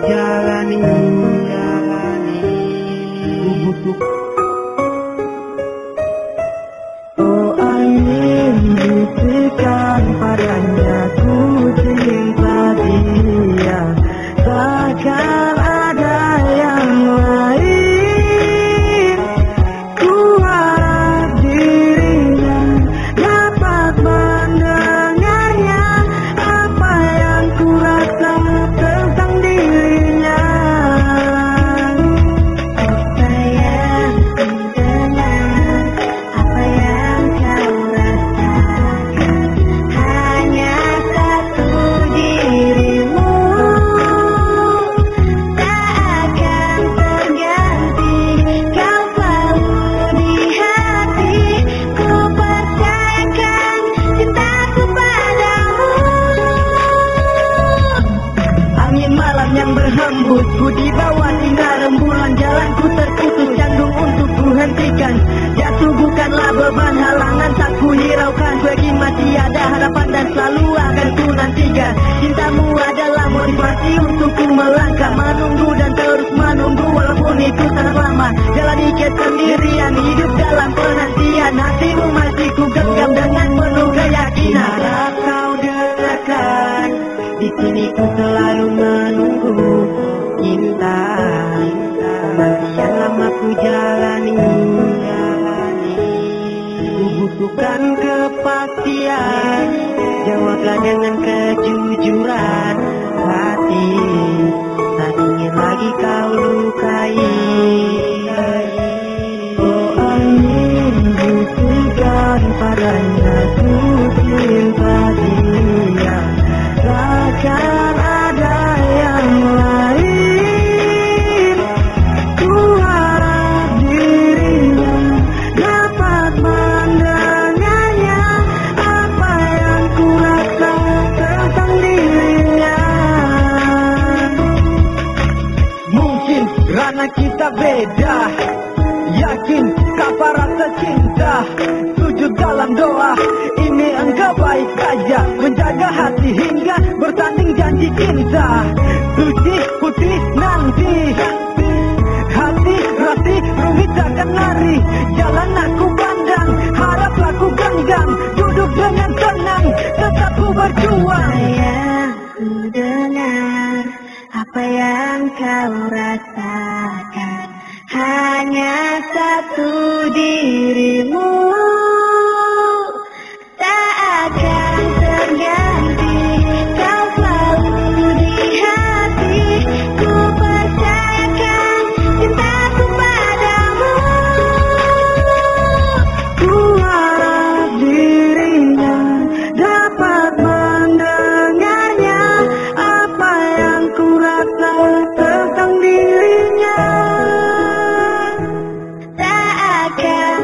jalani, Malam yang berhembus. Ku di bawah sinar rembulan Jalanku terputus canggung untuk ku hentikan Jatuh bukanlah beban halangan Tak ku hiraukan. Bagi masih ada harapan Dan selalu akan ku nantikan. Cintamu adalah motivasi untuk ku melangkah. Menunggu dan terus menunggu Walaupun itu sangat lama. Jalani kesendirian Hidup dalam penantian. Hatimu masih ku genggam Dengan penuh keyakinan. Kau dengarkan di sini ku selalu menunggu butuhkan kepastian. Jawablah dengan kejujuran. Hati Tak ingin lagi kau beda Yakin kapan rasa cinta. Sujud dalam doa. Ini engkau baik saja Menjaga hati hingga bertanding janji cinta. Suci putih nanti. Hati rasi rumit takkan lari. Jalan aku pandang Haraplah ku genggam. Duduk dengan tenang Tetap ku berjuang. Yang ku dengar, apa yang kau rasakan tu dirimu podcast.